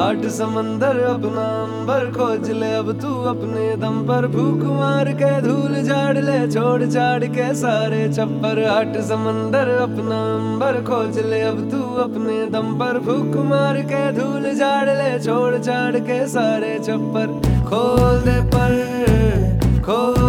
आठ समंदर अपना अंबर, खोज ले अब तू अपने दम पर। भूख मार के धूल झाड़ ले, छोड़ झाड़ के सारे छप्पर। आठ समंदर अपना अंबर, खोज ले अब तू अपने दम पर। भूख मार के धूल झाड़ ले, छोड़ छाड़ के सारे छप्पर। खोल दे पर, खोल